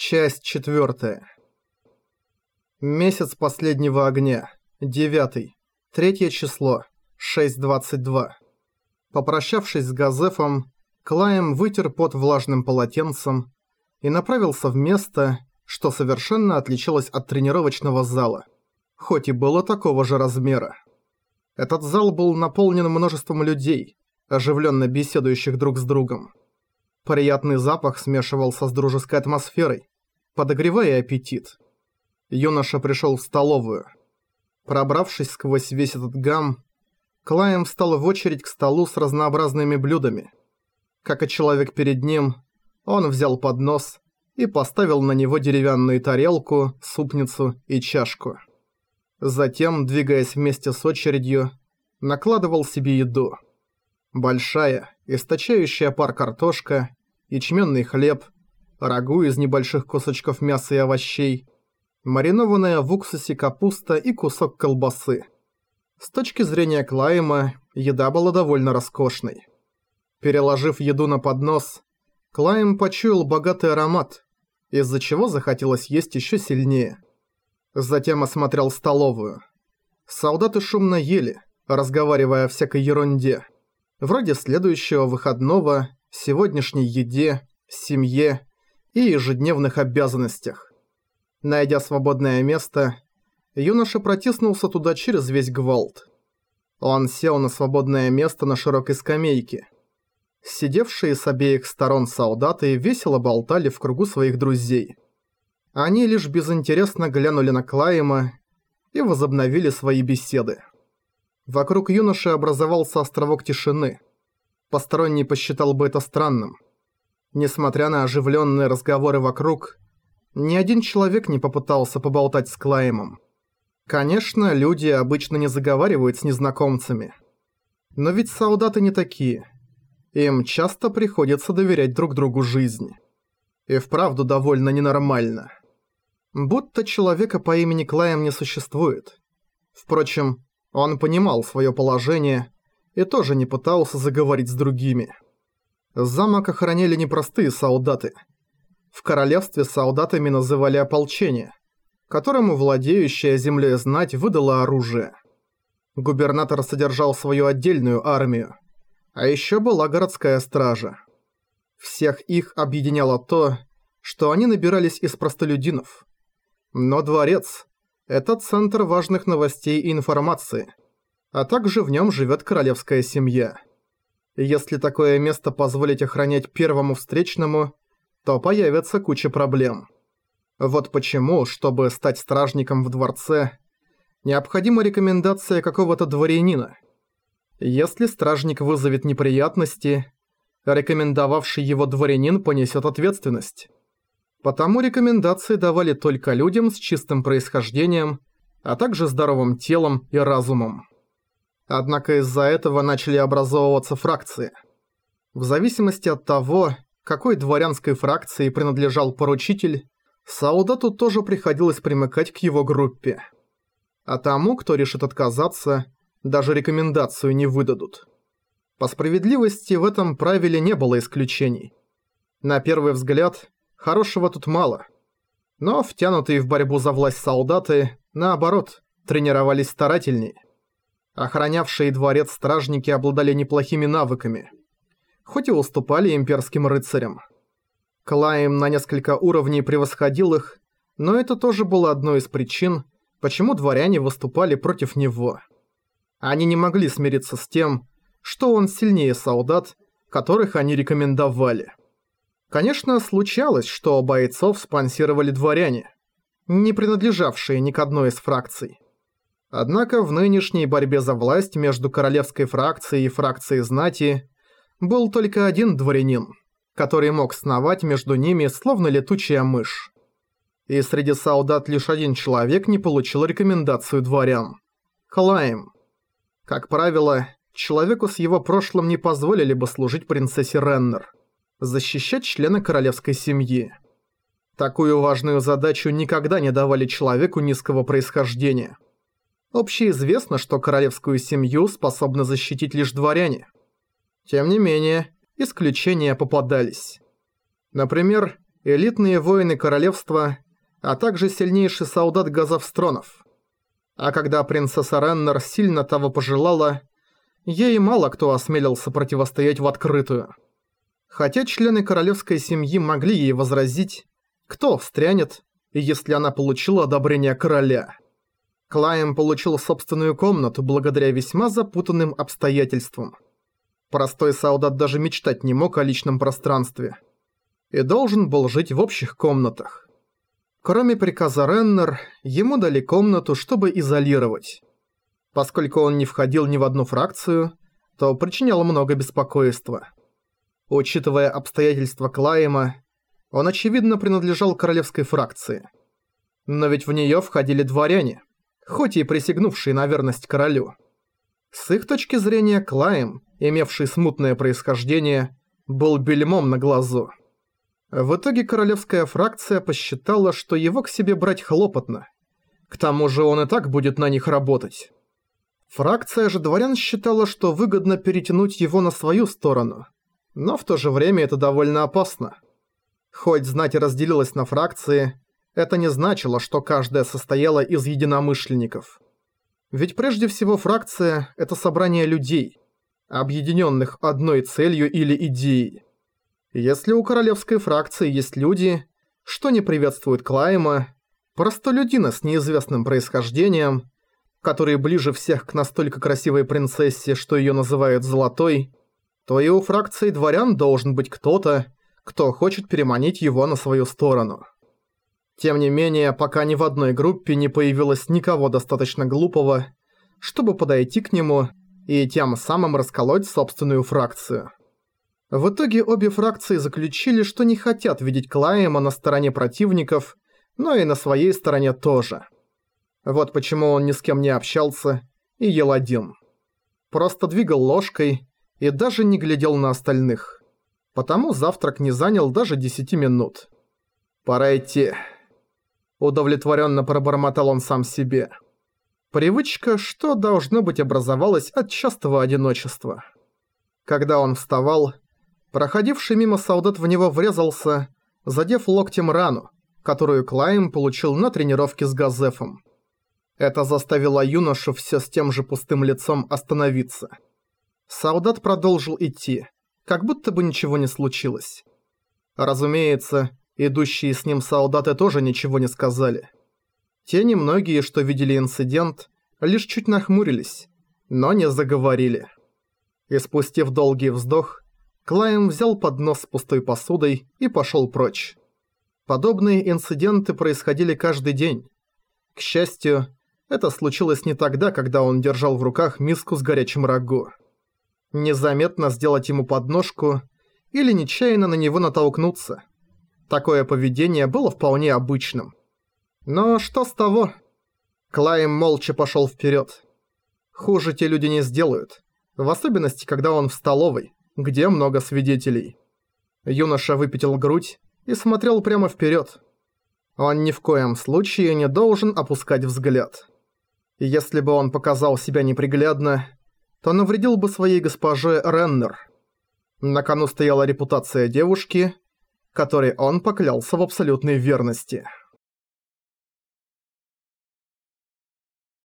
Часть четвертая. Месяц последнего огня. Девятый. Третье число. 6.22. Попрощавшись с Газефом, Клайм вытер под влажным полотенцем и направился в место, что совершенно отличалось от тренировочного зала, хоть и было такого же размера. Этот зал был наполнен множеством людей, оживленно беседующих друг с другом. Приятный запах смешивался с дружеской атмосферой, подогревая аппетит. Юноша пришел в столовую. Пробравшись сквозь весь этот гам, Клайм встал в очередь к столу с разнообразными блюдами. Как и человек перед ним, он взял поднос и поставил на него деревянную тарелку, супницу и чашку. Затем, двигаясь вместе с очередью, накладывал себе еду. Большая, источающая пар картошка, ячменный хлеб, рагу из небольших кусочков мяса и овощей, маринованная в уксусе капуста и кусок колбасы. С точки зрения Клайма, еда была довольно роскошной. Переложив еду на поднос, Клайм почуял богатый аромат, из-за чего захотелось есть еще сильнее. Затем осмотрел столовую. Солдаты шумно ели, разговаривая о всякой ерунде. Вроде следующего выходного, сегодняшней еде, семье и ежедневных обязанностях. Найдя свободное место, юноша протиснулся туда через весь гвалт. Он сел на свободное место на широкой скамейке. Сидевшие с обеих сторон солдаты весело болтали в кругу своих друзей. Они лишь безинтересно глянули на Клайма и возобновили свои беседы. Вокруг юноши образовался островок тишины. Посторонний посчитал бы это странным. Несмотря на оживленные разговоры вокруг, ни один человек не попытался поболтать с Клаймом. Конечно, люди обычно не заговаривают с незнакомцами. Но ведь солдаты не такие. Им часто приходится доверять друг другу жизнь. И вправду довольно ненормально. Будто человека по имени Клайм не существует. Впрочем, он понимал свое положение и тоже не пытался заговорить с другими. Замок охраняли непростые солдаты. В королевстве солдатами называли ополчение, которому владеющая землей знать выдала оружие. Губернатор содержал свою отдельную армию, а еще была городская стража. Всех их объединяло то, что они набирались из простолюдинов. Но дворец – это центр важных новостей и информации, а также в нем живет королевская семья. Если такое место позволить охранять первому встречному, то появится куча проблем. Вот почему, чтобы стать стражником в дворце, необходима рекомендация какого-то дворянина. Если стражник вызовет неприятности, рекомендовавший его дворянин понесет ответственность. Потому рекомендации давали только людям с чистым происхождением, а также здоровым телом и разумом. Однако из-за этого начали образовываться фракции. В зависимости от того, какой дворянской фракции принадлежал поручитель, солдату тоже приходилось примыкать к его группе. А тому, кто решит отказаться, даже рекомендацию не выдадут. По справедливости в этом правиле не было исключений. На первый взгляд, хорошего тут мало. Но втянутые в борьбу за власть солдаты, наоборот, тренировались старательнее. Охранявшие дворец стражники обладали неплохими навыками, хоть и уступали имперским рыцарям. Клайм на несколько уровней превосходил их, но это тоже было одной из причин, почему дворяне выступали против него. Они не могли смириться с тем, что он сильнее солдат, которых они рекомендовали. Конечно, случалось, что бойцов спонсировали дворяне, не принадлежавшие ни к одной из фракций. Однако в нынешней борьбе за власть между королевской фракцией и фракцией знати был только один дворянин, который мог сновать между ними словно летучая мышь. И среди солдат лишь один человек не получил рекомендацию дворян. Клайм. Как правило, человеку с его прошлым не позволили бы служить принцессе Реннер – защищать члена королевской семьи. Такую важную задачу никогда не давали человеку низкого происхождения. Общеизвестно, что королевскую семью способны защитить лишь дворяне. Тем не менее, исключения попадались. Например, элитные воины королевства, а также сильнейший солдат Газовстронов. А когда принцесса Реннер сильно того пожелала, ей мало кто осмелился противостоять в открытую. Хотя члены королевской семьи могли ей возразить, кто встрянет, если она получила одобрение короля. Клайм получил собственную комнату благодаря весьма запутанным обстоятельствам. Простой солдат даже мечтать не мог о личном пространстве. И должен был жить в общих комнатах. Кроме приказа Реннер, ему дали комнату, чтобы изолировать. Поскольку он не входил ни в одну фракцию, то причинял много беспокойства. Учитывая обстоятельства Клайма, он очевидно принадлежал королевской фракции. Но ведь в неё входили дворяне, хоть и присягнувшие на верность королю. С их точки зрения Клайм, имевший смутное происхождение, был бельмом на глазу. В итоге королевская фракция посчитала, что его к себе брать хлопотно. К тому же он и так будет на них работать. Фракция же дворян считала, что выгодно перетянуть его на свою сторону. Но в то же время это довольно опасно. Хоть знать и разделилась на фракции, это не значило, что каждая состояла из единомышленников. Ведь прежде всего фракция – это собрание людей, объединенных одной целью или идеей. Если у королевской фракции есть люди, что не приветствует Клайма, простолюдина с неизвестным происхождением, которые ближе всех к настолько красивой принцессе, что её называют «золотой», то и у фракции дворян должен быть кто-то, кто хочет переманить его на свою сторону. Тем не менее, пока ни в одной группе не появилось никого достаточно глупого, чтобы подойти к нему и тем самым расколоть собственную фракцию. В итоге обе фракции заключили, что не хотят видеть Клайма на стороне противников, но и на своей стороне тоже. Вот почему он ни с кем не общался и ел один. Просто двигал ложкой и даже не глядел на остальных. Потому завтрак не занял даже 10 минут. «Пора идти». Удовлетворенно пробормотал он сам себе. Привычка, что должно быть образовалась от частого одиночества. Когда он вставал, Проходивший мимо солдат в него врезался, задев локтем рану, которую Клайм получил на тренировке с Газефом. Это заставило юношу все с тем же пустым лицом остановиться. Солдат продолжил идти, как будто бы ничего не случилось. Разумеется, идущие с ним солдаты тоже ничего не сказали. Те немногие, что видели инцидент, лишь чуть нахмурились, но не заговорили. И спустив долгий вздох, Клайм взял поднос с пустой посудой и пошел прочь. Подобные инциденты происходили каждый день. К счастью, это случилось не тогда, когда он держал в руках миску с горячим рагу. Незаметно сделать ему подножку или нечаянно на него натолкнуться. Такое поведение было вполне обычным. Но что с того? Клайм молча пошел вперед. Хуже те люди не сделают. В особенности, когда он в столовой где много свидетелей. Юноша выпятил грудь и смотрел прямо вперед. Он ни в коем случае не должен опускать взгляд. Если бы он показал себя неприглядно, то навредил бы своей госпоже Реннер. На кону стояла репутация девушки, которой он поклялся в абсолютной верности.